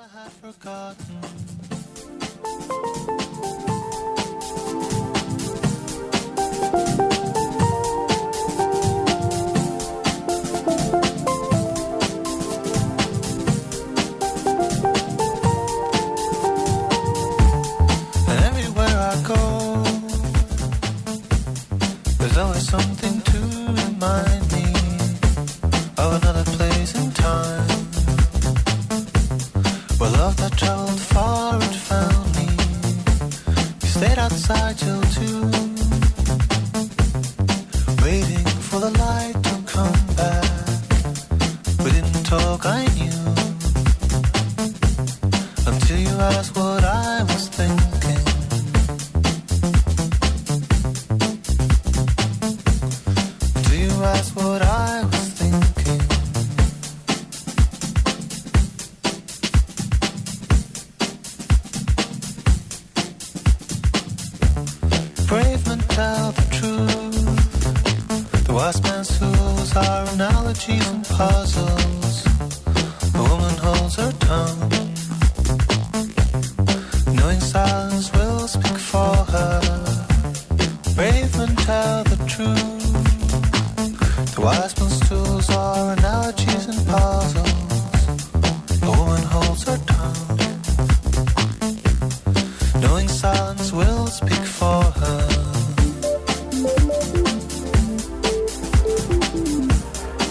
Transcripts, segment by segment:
I have forgotten. las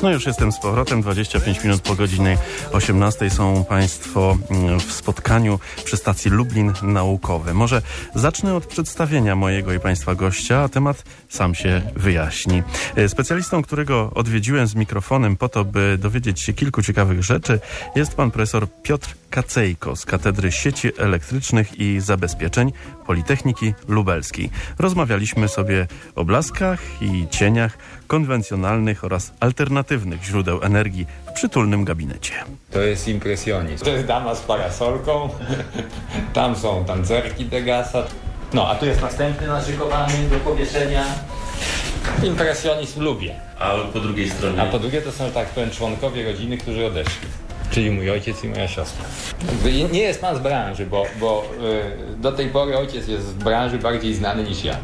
No już jestem z powrotem, 25 minut po godzinie 18 są Państwo mm, w spotkaniu przy stacji Lublin Naukowy. Może zacznę od przedstawienia mojego i Państwa gościa, a temat sam się wyjaśni. E, specjalistą, którego odwiedziłem z mikrofonem po to, by dowiedzieć się kilku ciekawych rzeczy, jest pan profesor Piotr Kacejko z Katedry Sieci Elektrycznych i Zabezpieczeń Politechniki Lubelskiej. Rozmawialiśmy sobie o blaskach i cieniach konwencjonalnych oraz alternatywnych źródeł energii w przytulnym gabinecie. To jest impresjonizm. To jest dama z parasolką, tam są tancerki Degasa. No, a tu jest następny naszykowany do powieszenia. Impresjonizm lubię. A po drugiej stronie? A po drugie to są tak powiem członkowie rodziny, którzy odeszli czyli mój ojciec i moja siostra. Nie jest pan z branży, bo, bo y, do tej pory ojciec jest z branży bardziej znany niż ja.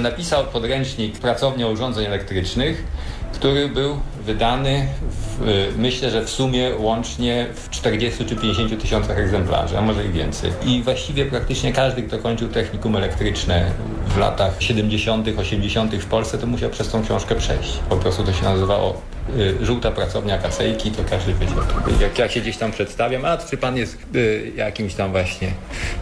Napisał podręcznik Pracownia Urządzeń Elektrycznych, który był wydany, w, y, myślę, że w sumie łącznie w 40 czy 50 tysiącach egzemplarzy, a może i więcej. I właściwie praktycznie każdy, kto kończył technikum elektryczne w latach 70., 80. w Polsce, to musiał przez tą książkę przejść. Po prostu to się nazywało y, żółta pracownia Kacejki, to każdy wiedział. Jak ja się gdzieś tam przedstawiam, a czy pan jest y, jakimś tam właśnie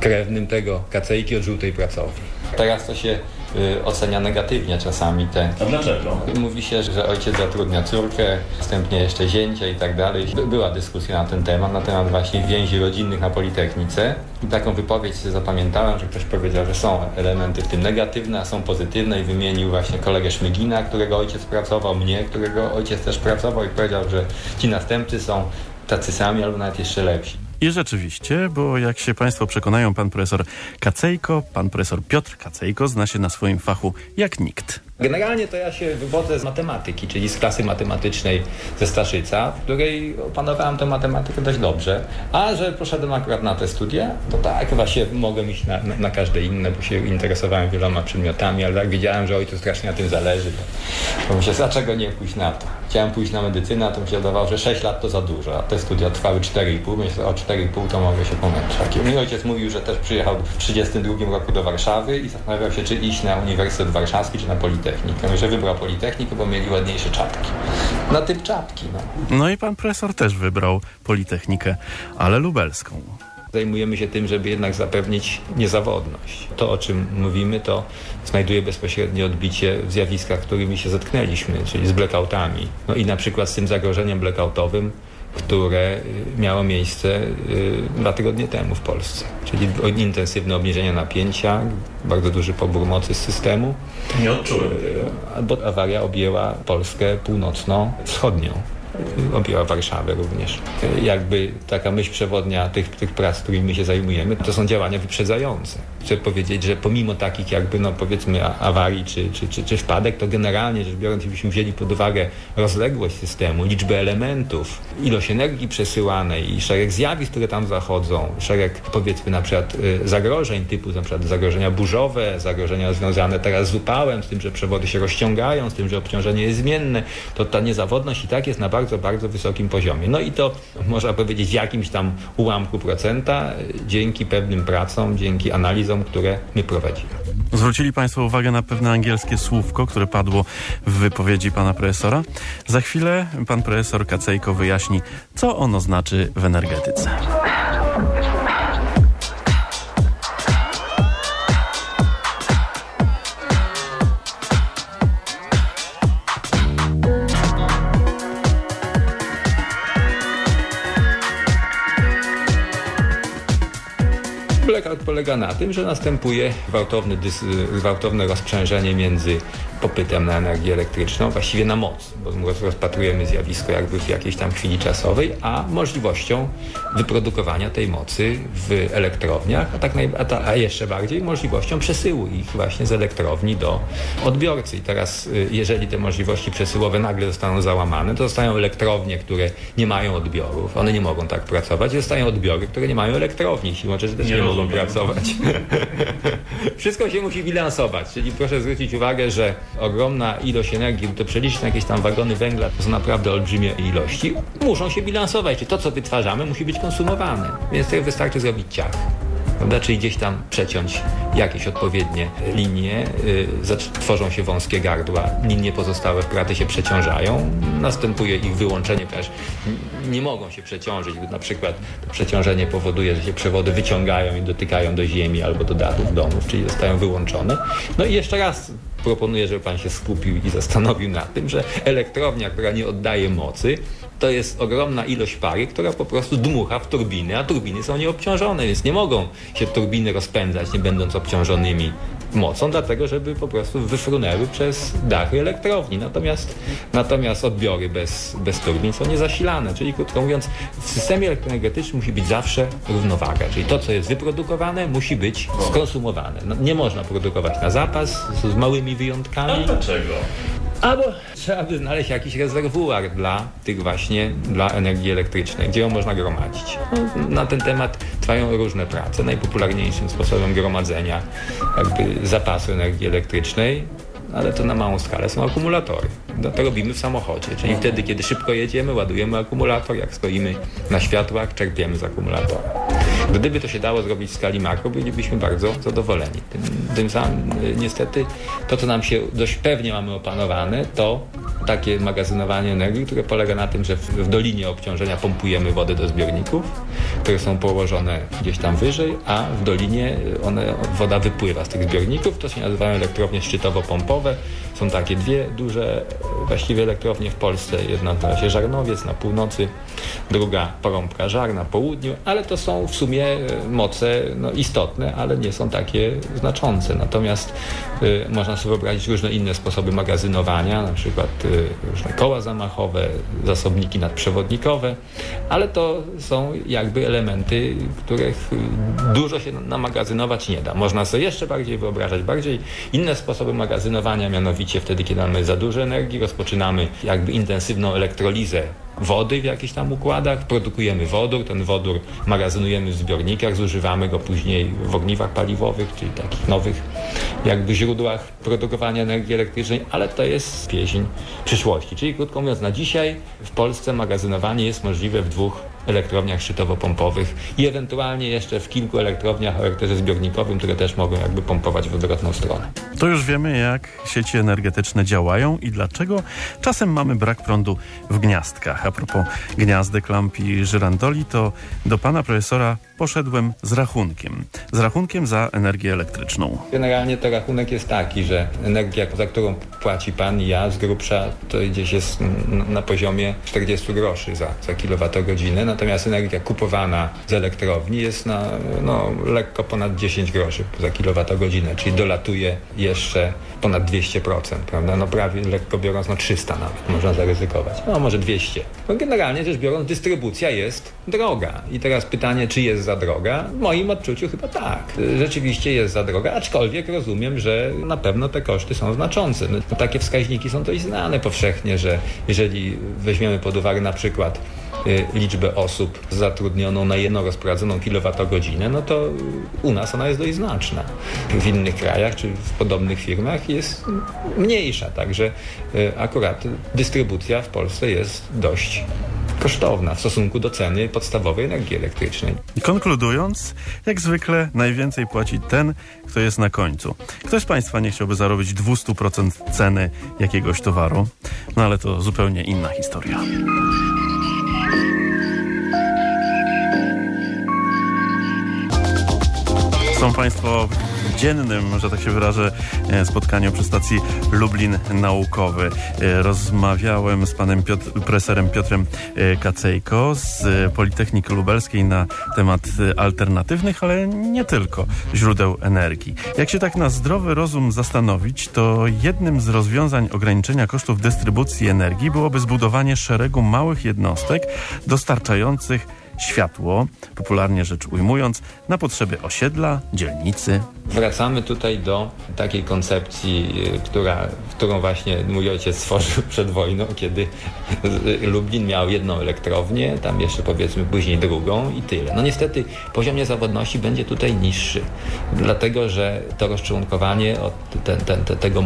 krewnym tego Kacejki od żółtej pracowni. Teraz to się y, ocenia negatywnie czasami te. A dlaczego? Mówi się, że ojciec zatrudnia córkę, następnie jeszcze zięcia i tak dalej. Była dyskusja na ten temat, na temat właśnie więzi rodzinnych na Politechnice. I taką wypowiedź sobie zapamiętałem, że ktoś powiedział, że są elementy w tym negatywne, a są pozytywne i wymienił właśnie kolegę Szmygina, którego ojciec pracował, mnie, którego ojciec też pracował i powiedział, że ci następcy są tacy sami albo nawet jeszcze lepsi. I rzeczywiście, bo jak się Państwo przekonają, pan profesor Kacejko, pan profesor Piotr Kacejko zna się na swoim fachu jak nikt. Generalnie to ja się wywodzę z matematyki, czyli z klasy matematycznej ze Staszyca, w której opanowałem tę matematykę dość dobrze. A że poszedłem akurat na te studia, to tak, właśnie mogłem iść na, na, każde inne, bo się interesowałem wieloma przedmiotami, ale jak widziałem, że ojcu strasznie na tym zależy, to, myślę, dlaczego nie pójść na to? Chciałem pójść na medycynę, a to mi się wydawało, że 6 lat to za dużo, a te studia trwały 4,5, myślę, o 4,5 to mogę się pomęczać. Mój ojciec mówił, że też przyjechał w 1932 roku do Warszawy i zastanawiał się, czy iść na Uniwersytet Warszawski, czy na Politechnikę. Politechnikę, że wybrał Politechnikę, bo mieli ładniejsze czapki. Na typ czapki, no. No i pan profesor też wybrał Politechnikę, ale lubelską. Zajmujemy się tym, żeby jednak zapewnić niezawodność. To, o czym mówimy, to znajduje bezpośrednie odbicie w zjawiskach, którymi się zetknęliśmy, czyli z blackoutami. No i na przykład z tym zagrożeniem blackoutowym które y, miało miejsce y, dwa tygodnie temu w Polsce. Czyli intensywne obniżenie napięcia, bardzo duży pobór mocy z systemu. Nie odczułem y, Bo awaria objęła Polskę północno-wschodnią objęła Warszawę również. Jakby taka myśl przewodnia tych, tych prac, którymi się zajmujemy, to są działania wyprzedzające. Chcę powiedzieć, że pomimo takich jakby, no powiedzmy awarii czy, czy, czy, czy wpadek, to generalnie rzecz biorąc, gdybyśmy wzięli pod uwagę rozległość systemu, liczbę elementów, ilość energii przesyłanej i szereg zjawisk, które tam zachodzą, szereg powiedzmy na przykład y, zagrożeń typu na przykład zagrożenia burzowe, zagrożenia związane teraz z upałem, z tym, że przewody się rozciągają, z tym, że obciążenie jest zmienne, to ta niezawodność i tak jest na bardzo, bardzo wysokim poziomie. No i to można powiedzieć w jakimś tam ułamku procenta dzięki pewnym pracom, dzięki analizom, które my prowadzimy. Zwrócili Państwo uwagę na pewne angielskie słówko, które padło w wypowiedzi pana profesora. Za chwilę pan profesor Kacejko wyjaśni, co ono znaczy w energetyce. Polega na tym, że następuje gwałtowne, gwałtowne rozprzężenie między popytem na energię elektryczną, właściwie na moc, bo rozpatrujemy zjawisko jakby w jakiejś tam chwili czasowej, a możliwością wyprodukowania tej mocy w elektrowniach, a, tak naj, a, ta, a jeszcze bardziej możliwością przesyłu ich właśnie z elektrowni do odbiorcy. I teraz, y, jeżeli te możliwości przesyłowe nagle zostaną załamane, to zostają elektrownie, które nie mają odbiorów, one nie mogą tak pracować, zostają odbiory, które nie mają elektrowni, siłą rzeczy też nie, nie mogą pracować. Wszystko się musi bilansować, czyli proszę zwrócić uwagę, że ogromna ilość energii, to przeliczyć na jakieś tam wagony węgla, to są naprawdę olbrzymie ilości, muszą się bilansować, czyli to, co wytwarzamy, musi być konsumowane. Więc to wystarczy zrobić ciach prawda? czyli gdzieś tam przeciąć jakieś odpowiednie linie, yy, tworzą się wąskie gardła, linie pozostałe wpraty się przeciążają, następuje ich wyłączenie, ponieważ nie mogą się przeciążyć, na przykład to przeciążenie powoduje, że się przewody wyciągają i dotykają do ziemi albo do dachów domów, czyli zostają wyłączone. No i jeszcze raz proponuję, żeby pan się skupił i zastanowił nad tym, że elektrownia, która nie oddaje mocy, to jest ogromna ilość pary, która po prostu dmucha w turbiny, a turbiny są nieobciążone, więc nie mogą się turbiny rozpędzać, nie będąc obciążonymi mocą, dlatego żeby po prostu wyfrunęły przez dachy elektrowni. Natomiast, natomiast odbiory bez, bez turbin są niezasilane, czyli krótko mówiąc w systemie elektroenergetycznym musi być zawsze równowaga, czyli to, co jest wyprodukowane musi być skonsumowane. No, nie można produkować na zapas z małymi wyjątkami. A dlaczego? Albo trzeba by znaleźć jakiś rezerwuar dla tych właśnie, dla energii elektrycznej, gdzie ją można gromadzić. No, na ten temat trwają różne prace. Najpopularniejszym sposobem gromadzenia jakby zapasu energii elektrycznej ale to na małą skalę są akumulatory. No to robimy w samochodzie, czyli wtedy, kiedy szybko jedziemy, ładujemy akumulator, jak stoimy na światłach, czerpiemy z akumulatora. Gdyby to się dało zrobić w skali makro, bylibyśmy bardzo zadowoleni. Tym, tym samym y, niestety to, co nam się dość pewnie mamy opanowane, to takie magazynowanie energii, które polega na tym, że w, w dolinie obciążenia pompujemy wodę do zbiorników, które są położone gdzieś tam wyżej, a w dolinie one, woda wypływa z tych zbiorników. To się nazywają elektrownie szczytowo-pompowe. Są takie dwie duże właściwie elektrownie w Polsce. Jedna nazywa się Żarnowiec na północy, druga Porąbka Żar na południu, ale to są w sumie e, moce no, istotne, ale nie są takie znaczące. Natomiast y, można sobie wyobrazić różne inne sposoby magazynowania, na przykład y, różne koła zamachowe, zasobniki nadprzewodnikowe, ale to są jakby elementy, których dużo się namagazynować nie da. Można sobie jeszcze bardziej wyobrażać, bardziej inne sposoby magazynowania, mianowicie wtedy, kiedy mamy za dużo energii, rozpoczynamy jakby intensywną elektrolizę wody w jakichś tam układach, produkujemy wodór, ten wodór magazynujemy w zbiornikach, zużywamy go później w ogniwach paliwowych, czyli takich nowych jakby źródłach produkowania energii elektrycznej, ale to jest pieśń przyszłości. Czyli krótko mówiąc, na dzisiaj w Polsce magazynowanie jest możliwe w dwóch elektrowniach szczytowo-pompowych i ewentualnie jeszcze w kilku elektrowniach o charakterze zbiornikowym, które też mogą jakby pompować w odwrotną stronę. To już wiemy, jak sieci energetyczne działają i dlaczego czasem mamy brak prądu w gniazdkach. A propos gniazdek, lamp i żyrandoli, to do pana profesora poszedłem z rachunkiem. Z rachunkiem za energię elektryczną. Generalnie to rachunek jest taki, że energia, za którą płaci pan i ja z grubsza, to gdzieś jest na poziomie 40 groszy za, za kilowatogodzinę natomiast energia kupowana z elektrowni jest na no, lekko ponad 10 groszy za kilowatogodzinę, czyli dolatuje jeszcze ponad 200%, prawda? No prawie lekko biorąc, no 300 nawet można zaryzykować. No może 200. No generalnie rzecz biorąc, dystrybucja jest droga. I teraz pytanie, czy jest za droga? W moim odczuciu chyba tak. Rzeczywiście jest za droga, aczkolwiek rozumiem, że na pewno te koszty są znaczące. No, takie wskaźniki są dość znane powszechnie, że jeżeli weźmiemy pod uwagę na przykład liczbę osób zatrudnioną na jedną rozprowadzoną kilowatogodzinę, no to u nas ona jest dość znaczna. W innych krajach czy w podobnych firmach jest mniejsza, także y, akurat dystrybucja w Polsce jest dość kosztowna w stosunku do ceny podstawowej energii elektrycznej. Konkludując, jak zwykle najwięcej płaci ten, kto jest na końcu. Ktoś z Państwa nie chciałby zarobić 200% ceny jakiegoś towaru, no ale to zupełnie inna historia. Są Państwo dziennym, że tak się wyrażę, e, spotkaniu przy stacji Lublin Naukowy. E, rozmawiałem z panem Piotr, profesorem Piotrem e, Kacejko z Politechniki Lubelskiej na temat alternatywnych, ale nie tylko źródeł energii. Jak się tak na zdrowy rozum zastanowić, to jednym z rozwiązań ograniczenia kosztów dystrybucji energii byłoby zbudowanie szeregu małych jednostek dostarczających światło, popularnie rzecz ujmując, na potrzeby osiedla, dzielnicy. Wracamy tutaj do takiej koncepcji, y, która, którą właśnie mój ojciec stworzył przed wojną, kiedy Lublin miał jedną elektrownię, tam jeszcze powiedzmy później drugą i tyle. No niestety poziom niezawodności będzie tutaj niższy, dlatego że to rozczłonkowanie ten, ten, ten, tego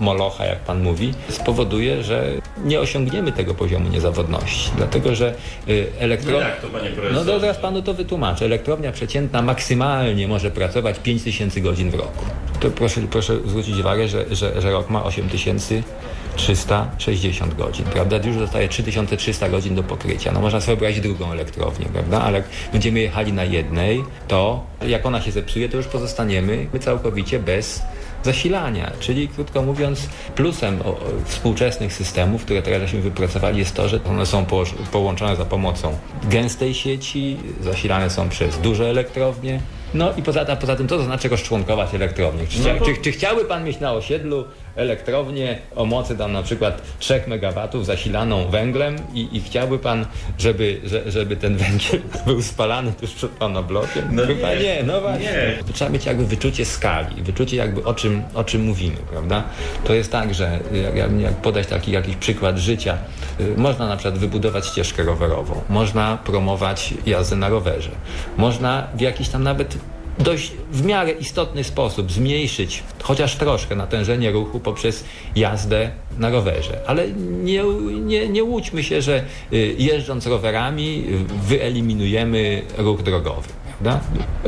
molocha, jak pan mówi, spowoduje, że nie osiągniemy tego poziomu niezawodności, dlatego że y, elektrownia... No jak to, panie no to zaraz panu to wytłumaczę. Elektrownia przeciętna maksymalnie może pracować 5000 godzin w roku. To proszę, proszę zwrócić uwagę, że, że, że rok ma 8360 godzin, prawda? Już zostaje 3300 godzin do pokrycia. No można sobie wyobrazić drugą elektrownię, prawda? Ale jak będziemy jechali na jednej, to jak ona się zepsuje, to już pozostaniemy całkowicie bez zasilania. Czyli krótko mówiąc, plusem współczesnych systemów, które teraz żeśmy wypracowali jest to, że one są połączone za pomocą gęstej sieci, zasilane są przez duże elektrownie, no i poza, poza tym, co to znaczy rozczłonkować elektrownię? Czy, no to... czy, czy, chciałby pan mieć na osiedlu elektrownię o mocy tam na przykład 3 MW zasilaną węglem i, i chciałby pan, żeby, że, żeby ten węgiel był spalany tuż przed pana blokiem? No Chyba nie, nie no właśnie. Nie. Trzeba mieć jakby wyczucie skali, wyczucie jakby o czym, o czym mówimy, prawda? To jest tak, że jak, jak podać taki jakiś przykład życia, y, można na przykład wybudować ścieżkę rowerową, można promować jazdę na rowerze, można w jakiś tam nawet dość w miarę istotny sposób zmniejszyć chociaż troszkę natężenie ruchu poprzez jazdę na rowerze. Ale nie, nie, nie łudźmy się, że y, jeżdżąc rowerami wyeliminujemy ruch drogowy. Prawda?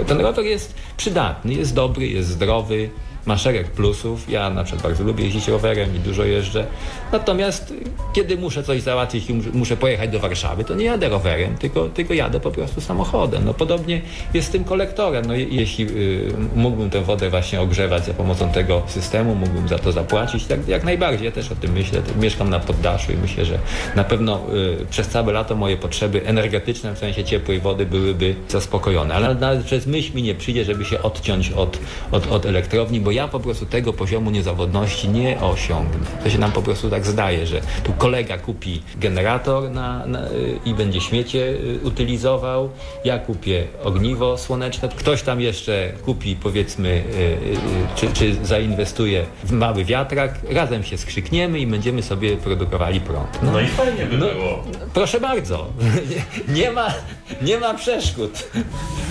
Ten rower jest przydatny, jest dobry, jest zdrowy, ma szereg plusów. Ja na przykład bardzo lubię jeździć rowerem i dużo jeżdżę. Natomiast kiedy muszę coś załatwić i muszę pojechać do Warszawy, to nie jadę rowerem, tylko, tylko jadę po prostu samochodem. No podobnie jest z tym kolektorem. No, jeśli y, mógłbym tę wodę właśnie ogrzewać za pomocą tego systemu, mógłbym za to zapłacić. Tak, jak najbardziej. Ja też o tym myślę. Mieszkam na poddaszu i myślę, że na pewno y, przez całe lato moje potrzeby energetyczne, w sensie ciepłej wody byłyby zaspokojone. Ale nawet przez myśl mi nie przyjdzie, żeby się odciąć od, od, od elektrowni, bo ja po prostu tego poziomu niezawodności nie osiągnę. To się nam po prostu tak zdaje, że tu kolega kupi generator na, na, i będzie śmiecie y, utylizował, ja kupię ogniwo słoneczne, ktoś tam jeszcze kupi powiedzmy, y, y, czy, czy zainwestuje w mały wiatrak, razem się skrzykniemy i będziemy sobie produkowali prąd. No, no i fajnie by no, było. Proszę bardzo, nie ma, nie ma przeszkód.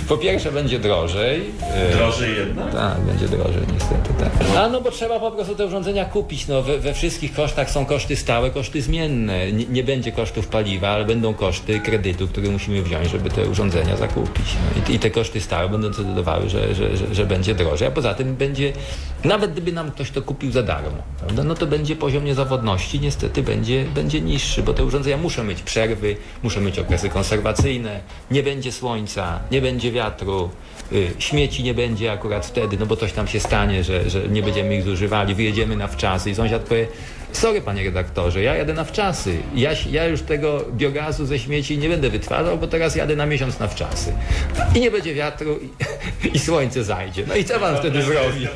Po pierwsze będzie drożej. Drożej jednak? Tak, będzie drożej niestety tak. A no bo trzeba po prostu te urządzenia kupić. No, we, we wszystkich kosztach są koszty stałe, koszty zmienne. Nie, nie, będzie kosztów paliwa, ale będą koszty kredytu, który musimy wziąć, żeby te urządzenia zakupić. No, i, i, te koszty stałe będą decydowały, że, że, że, że, będzie drożej. A poza tym będzie, nawet gdyby nam ktoś to kupił za darmo, prawda, no to będzie poziom niezawodności niestety będzie, będzie niższy, bo te urządzenia muszą mieć przerwy, muszą mieć okresy konserwacyjne, nie będzie słońca, nie będzie wiatru, y, śmieci nie będzie akurat wtedy, no bo coś tam się stanie, że, że nie będziemy ich zużywali, wyjedziemy na wczasy i sąsiad powie, sorry panie redaktorze, ja jadę na wczasy. Ja, ja już tego biogazu ze śmieci nie będę wytwarzał, bo teraz jadę na miesiąc na wczasy. I nie będzie wiatru i, i słońce zajdzie. No i co pan wtedy zrobi?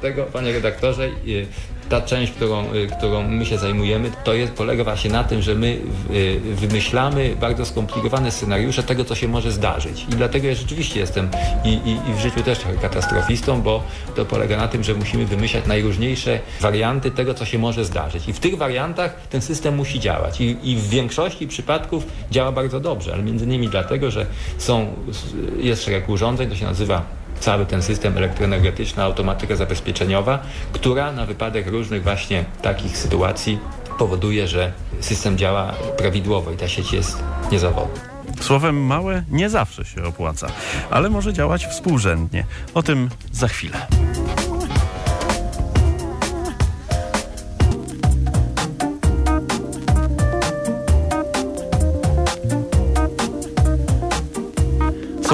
Tego, panie redaktorze, ta część, którą, y, którą my się zajmujemy, to jest, polega właśnie na tym, że my y, wymyślamy bardzo skomplikowane scenariusze tego, co się może zdarzyć. I dlatego ja rzeczywiście jestem i, i, i w życiu też trochę katastrofistą, bo to polega na tym, że musimy wymyślać najróżniejsze warianty tego, co się może zdarzyć. I w tych wariantach ten system musi działać. I, i w większości przypadków działa bardzo dobrze, ale między innymi dlatego, że są, jest szereg urządzeń, to się nazywa cały ten system elektroenergetyczny, automatyka zabezpieczeniowa, która na wypadek różnych właśnie takich sytuacji powoduje, że system działa prawidłowo i ta sieć jest niezawodna. Słowem małe nie zawsze się opłaca, ale może działać współrzędnie. O tym za chwilę.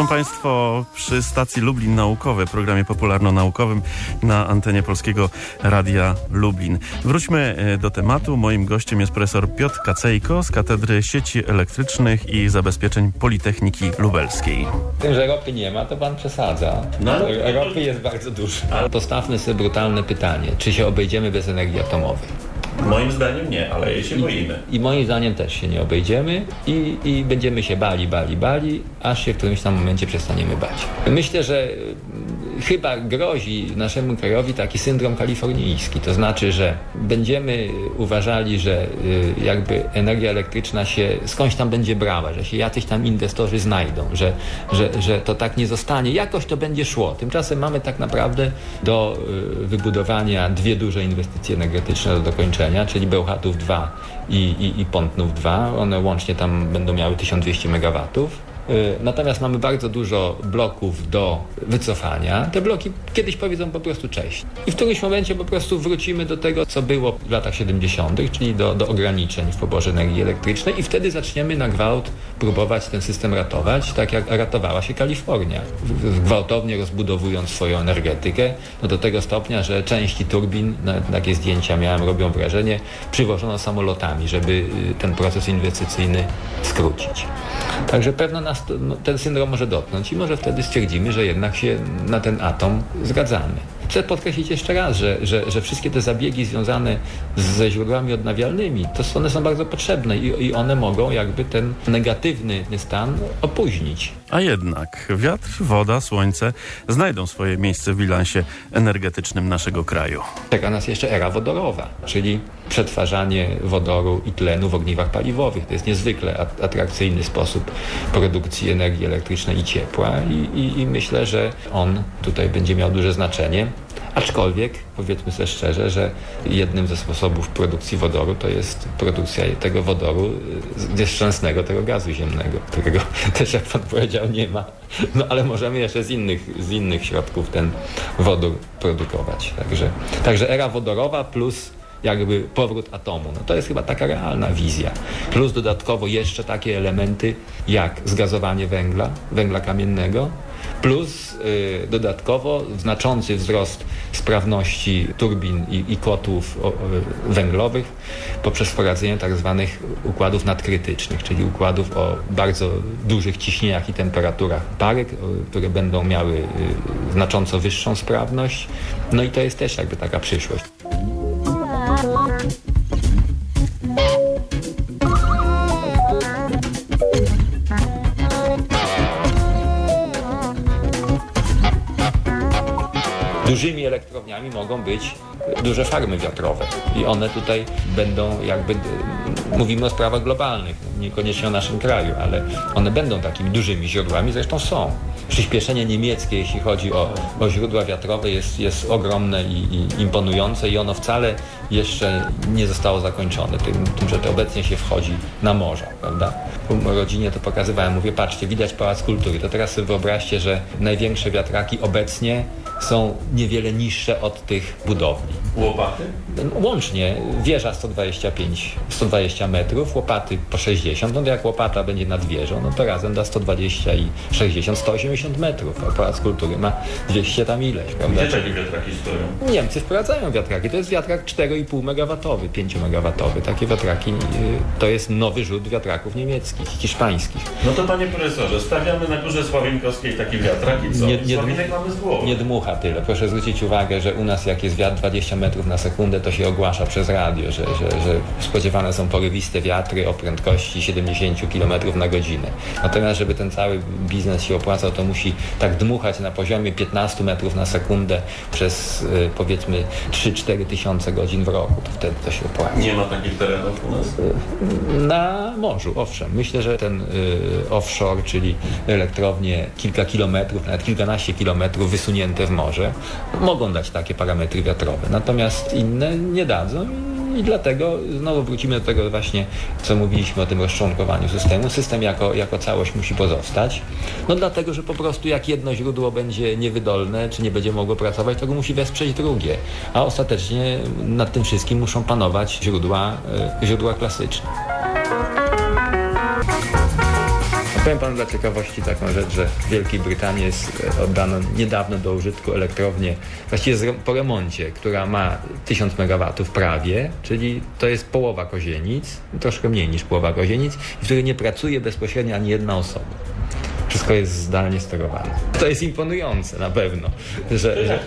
Są Państwo przy stacji Lublin Naukowe, programie popularno-naukowym na antenie Polskiego Radia Lublin. Wróćmy e, do tematu. Moim gościem jest profesor Piotr Kacejko z Katedry Sieci Elektrycznych i Zabezpieczeń Politechniki Lubelskiej. Tym, że ropy nie ma, to pan przesadza. No. Ropy jest bardzo dużo. Ale postawmy sobie brutalne pytanie. Czy się obejdziemy bez energii atomowej? Moim zdaniem nie, ale jej się boimy. I moim zdaniem też się nie obejdziemy i, i będziemy się bali, bali, bali, aż się w którymś tam momencie przestaniemy bać. Myślę, że chyba grozi naszemu krajowi taki syndrom kalifornijski. To znaczy, że będziemy uważali, że y, jakby energia elektryczna się skądś tam będzie brała, że się jacyś tam inwestorzy znajdą, że, że, że to tak nie zostanie. Jakoś to będzie szło. Tymczasem mamy tak naprawdę do y, wybudowania dwie duże inwestycje energetyczne do dokończenia, czyli Bełchatów 2 i, i, i Pątnów 2. One łącznie tam będą miały 1200 megawatów. Y, natomiast mamy bardzo dużo bloków do wycofania. Te bloki kiedyś powiedzą po prostu cześć. I w którymś momencie po prostu wrócimy do tego, co było w latach 70., czyli do, do ograniczeń w poborze energii elektrycznej i wtedy zaczniemy na gwałt próbować ten system ratować, tak jak ratowała się Kalifornia. Gwałtownie rozbudowując swoją energetykę no do tego stopnia, że części turbin, nawet takie zdjęcia miałem, robią wrażenie, przywożono samolotami, żeby y, ten proces inwestycyjny skrócić. Także pewno nas no, ten syndrom może dotknąć i może wtedy stwierdzimy, że jednak się na ten atom zgadzamy. Chcę podkreślić jeszcze raz, że, że, że wszystkie te zabiegi związane ze źródłami odnawialnymi, to one są bardzo potrzebne i, i one mogą jakby ten negatywny stan opóźnić. A jednak wiatr, woda, słońce znajdą swoje miejsce w bilansie energetycznym naszego kraju. Czeka nas jeszcze era wodorowa, czyli przetwarzanie wodoru i tlenu w ogniwach paliwowych. To jest niezwykle atrakcyjny sposób produkcji energii elektrycznej i ciepła i, i, i myślę, że on tutaj będzie miał duże znaczenie. Aczkolwiek powiedzmy sobie szczerze, że jednym ze sposobów produkcji wodoru to jest produkcja tego wodoru ze szczęsnego tego gazu ziemnego, którego też jak pan powiedział nie ma. No ale możemy jeszcze z innych, z innych środków ten wodór produkować. Także, także era wodorowa plus jakby powrót atomu. No to jest chyba taka realna wizja. Plus dodatkowo jeszcze takie elementy jak zgazowanie węgla, węgla kamiennego, plus y, dodatkowo znaczący wzrost sprawności turbin i, i kotłów o, o, węglowych poprzez wprowadzenie tak zwanych układów nadkrytycznych, czyli układów o bardzo dużych ciśnieniach i temperaturach parek, które będą miały y, znacząco wyższą sprawność. No i to jest też jakby taka przyszłość. Dużymi elektrowniami mogą być duże farmy wiatrowe i one tutaj będą jakby, mówimy o sprawach globalnych, niekoniecznie o naszym kraju, ale one będą takimi dużymi źródłami, zresztą są. Przyspieszenie niemieckie, jeśli chodzi o, o źródła wiatrowe jest, jest ogromne i, i imponujące i ono wcale jeszcze nie zostało zakończone, tym, tym, że to obecnie się wchodzi na morza, prawda? Po rodzinie to pokazywałem, mówię, patrzcie, widać Pałac Kultury, to teraz sobie wyobraźcie, że największe wiatraki obecnie są niewiele niższe od tych budowli. Łopaty? Łącznie wieża 125, 120 metrów, łopaty po 60 60, no to jak łopata będzie nad wieżą, no to razem da 120 i 60, 180 metrów, a Pałac Kultury ma 200 tam ileś, prawda? Gdzie takie wiatraki stoją? Niemcy wprowadzają wiatraki. To jest wiatrak 4,5 MW, 5 MW. Takie wiatraki y, to jest nowy rzut wiatraków niemieckich, hiszpańskich. No to panie profesorze, stawiamy na górze Sławienkowskiej taki wiatrak i co? Nie- nie- Sławienek mamy z głowy. Nie dmucha tyle. Proszę zwrócić uwagę, że u nas jak jest wiatr 20 metrów na sekundę, to się ogłasza przez radio, że, że, że spodziewane są porywiste wiatry o prędkości 70 km na godzinę. Natomiast, żeby ten cały biznes się opłacał, to musi tak dmuchać na poziomie 15 metrów na sekundę przez y, powiedzmy 3-4 tysiące godzin w roku. To wtedy to się opłaca. Nie ma takich terenów u nas? Na morzu, owszem. Myślę, że ten y, offshore, czyli elektrownie kilka kilometrów, nawet kilkanaście kilometrów wysunięte w morze, mogą dać takie parametry wiatrowe. Natomiast inne nie dadzą i dlatego znowu wrócimy do tego właśnie, co mówiliśmy o tym rozczłonkowaniu systemu. System jako, jako całość musi pozostać. No dlatego, że po prostu jak jedno źródło będzie niewydolne, czy nie będzie mogło pracować, to go musi wesprzeć drugie. A ostatecznie nad tym wszystkim muszą panować źródła, y, źródła klasyczne. Powiem panu dla ciekawości taką rzecz, że w Wielkiej Brytanii jest e, oddano niedawno do użytku elektrownię, właściwie po remoncie, która ma 1000 MW prawie, czyli to jest połowa kozienic, troszkę mniej niż połowa kozienic, w której nie pracuje bezpośrednio ani jedna osoba. Wszystko jest zdalnie sterowane. To jest imponujące na pewno, że, że,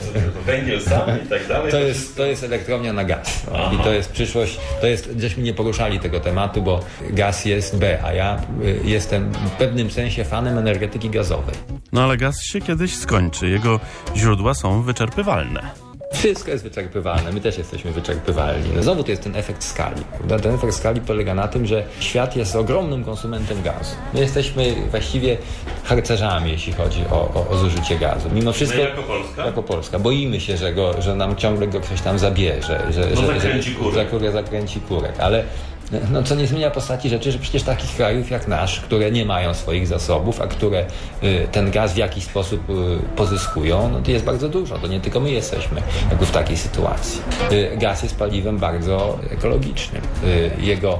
Węgiel sam i tak dalej? to jest, to jest elektrownia na gaz. No, I to jest przyszłość. To jest, żeśmy nie poruszali tego tematu, bo gaz jest B, a ja y, jestem w pewnym sensie fanem energetyki gazowej. No ale gaz się kiedyś skończy. Jego źródła są wyczerpywalne. Wszystko jest wyczerpywalne, my też jesteśmy wyczerpywalni. No znowu to jest ten efekt skali. Prawda? Ten efekt skali polega na tym, że świat jest ogromnym konsumentem gazu. My jesteśmy właściwie harcerzami, jeśli chodzi o, o, o zużycie gazu. Mimo wszystko. My jako Polska? Jako Polska. Boimy się, że, go, że nam ciągle go ktoś tam zabierze. Że, No że, zakręci że, kurek. Zakurę, zakręci kurek. Ale no, co nie zmienia postaci rzeczy, że przecież takich krajów jak nasz, które nie mają swoich zasobów, a które y, ten gaz w jakiś sposób y, pozyskują, no to jest bardzo dużo. To nie tylko my jesteśmy jakby w takiej sytuacji. Y, gaz jest paliwem bardzo ekologicznym. Jego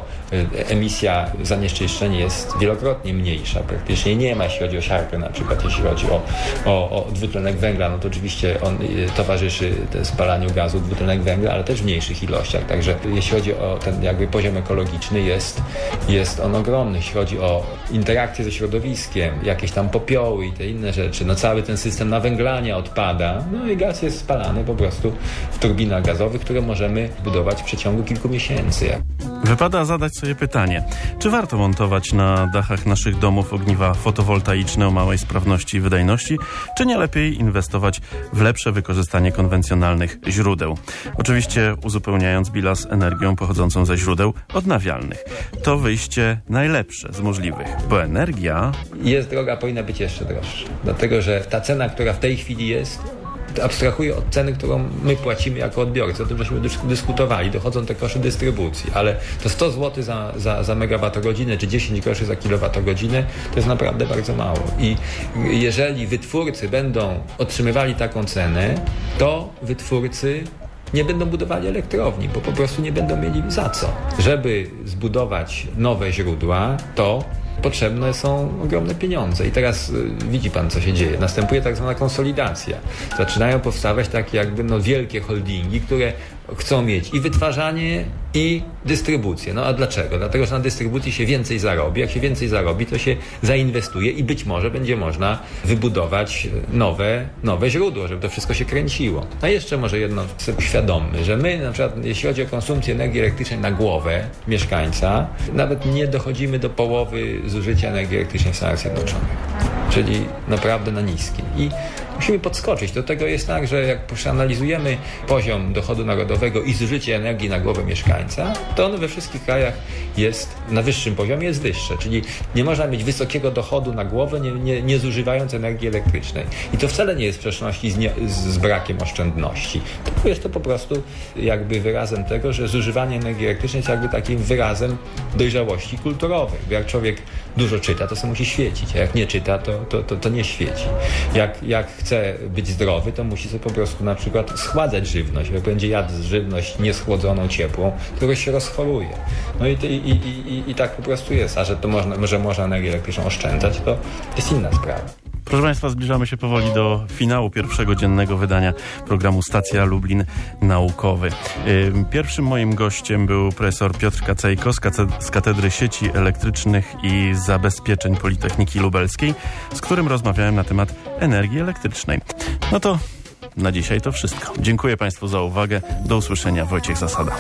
emisja zanieczyszczeń jest wielokrotnie mniejsza. Praktycznie nie ma, jeśli chodzi o siarkę na przykład, jeśli chodzi o, o, o dwutlenek węgla, no to oczywiście on towarzyszy spalaniu gazu dwutlenek węgla, ale też w mniejszych ilościach. Także jeśli chodzi o ten jakby poziom ekologiczny jest, jest on ogromny. Jeśli chodzi o interakcję ze środowiskiem, jakieś tam popioły i te inne rzeczy, no cały ten system nawęglania odpada, no i gaz jest spalany po prostu w turbinach gazowych, które możemy budować w przeciągu kilku miesięcy. Wypada zadać sobie pytanie, czy warto montować na dachach naszych domów ogniwa fotowoltaiczne o małej sprawności i wydajności, czy nie lepiej inwestować w lepsze wykorzystanie konwencjonalnych źródeł. Oczywiście uzupełniając bilans energią pochodzącą ze źródeł odnawialnych. To wyjście najlepsze z możliwych, bo energia Jest droga, powinna być jeszcze droższa. Dlatego, że ta cena, która w tej chwili jest, abstrahuje od ceny, którą my płacimy jako odbiorcy. O tym żeśmy dysk- dyskutowali. Dochodzą te koszty dystrybucji, ale to 100 zł za, za, za megawattogodzinę czy 10 groszy za kilowattogodzinę to jest naprawdę bardzo mało. I jeżeli wytwórcy będą otrzymywali taką cenę, to wytwórcy nie będą budowali elektrowni, bo po prostu nie będą mieli za co. Żeby zbudować nowe źródła, to potrzebne są ogromne pieniądze. I teraz y, widzi pan, co się dzieje. Następuje tak zwana konsolidacja. Zaczynają powstawać takie jakby no, wielkie holdingi, które chcą mieć i wytwarzanie, i dystrybucję. No a dlaczego? Dlatego, że na dystrybucji się więcej zarobi. Jak się więcej zarobi, to się zainwestuje i być może będzie można wybudować nowe, nowe źródło, żeby to wszystko się kręciło. A jeszcze może jedno sobie uświadommy, że my na przykład, jeśli chodzi o konsumpcję energii elektrycznej na głowę mieszkańca, nawet nie dochodzimy do połowy zużycia energii elektrycznej w Stanach Zjednoczonych. Czyli naprawdę na niskim. I musimy podskoczyć. Do tego jest tak, że jak przeanalizujemy poziom dochodu narodowego i zużycie energii na głowę mieszkańca, to on we wszystkich krajach jest na wyższym poziomie, jest wyższe. Czyli nie można mieć wysokiego dochodu na głowę, nie, nie, nie zużywając energii elektrycznej. I to wcale nie jest w sprzeczności z, nie, z, brakiem oszczędności. To jest to po prostu jakby wyrazem tego, że zużywanie energii elektrycznej jest jakby takim wyrazem dojrzałości kulturowej. Bo jak człowiek dużo czyta, to sobie musi świecić, a jak nie czyta, to, to, to, to nie świeci. Jak, jak chce być zdrowy, to musi sobie po prostu na przykład schładzać żywność. Jak będzie jadł żywność nieschłodzoną, ciepłą, to się rozchoruje. No i, i, i, i, i tak po prostu jest. A że to można, że można energię elektryczną oszczędzać, to jest inna sprawa. Proszę Państwa, zbliżamy się powoli do finału pierwszego dziennego wydania programu Stacja Lublin Naukowy. Pierwszym moim gościem był profesor Piotr Kacejko z Katedry Sieci Elektrycznych i Zabezpieczeń Politechniki Lubelskiej, z którym rozmawiałem na temat energii elektrycznej. No to na dzisiaj to wszystko. Dziękuję Państwu za uwagę. Do usłyszenia. Wojciech Zasada.